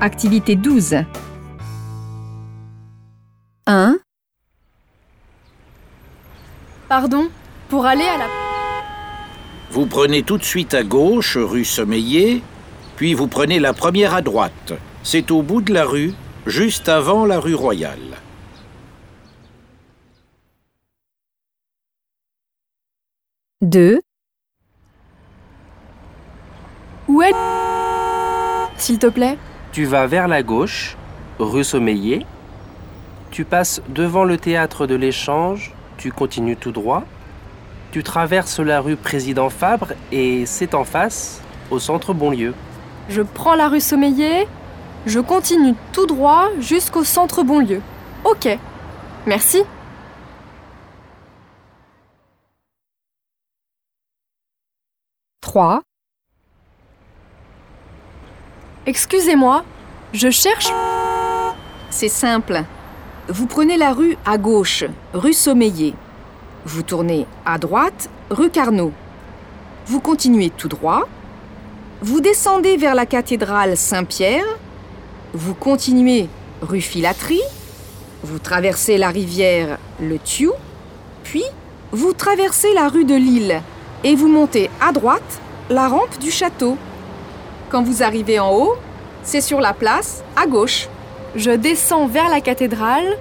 Activité 12. 1, Pardon Pour aller à la... Vous prenez tout de suite à gauche, rue Sommeillé, puis vous prenez la première à droite. C'est au bout de la rue, juste avant la rue Royale. deux, Où est... S'il te plaît Tu vas vers la gauche, rue Sommeillé. Tu passes devant le théâtre de l'échange, tu continues tout droit. Tu traverses la rue Président Fabre et c'est en face, au centre Bonlieu. Je prends la rue Sommeillé, je continue tout droit jusqu'au centre Bonlieu. Ok. Merci. Excusez-moi, je cherche... C'est simple. Vous prenez la rue à gauche, rue Sommeillé. Vous tournez à droite, rue Carnot. Vous continuez tout droit. Vous descendez vers la cathédrale Saint-Pierre. Vous continuez rue Filatrie. Vous traversez la rivière Le Thiou. Puis, vous traversez la rue de Lille et vous montez à droite la rampe du château. Quand vous arrivez en haut, c'est sur la place à gauche. Je descends vers la cathédrale,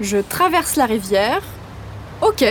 je traverse la rivière. Ok,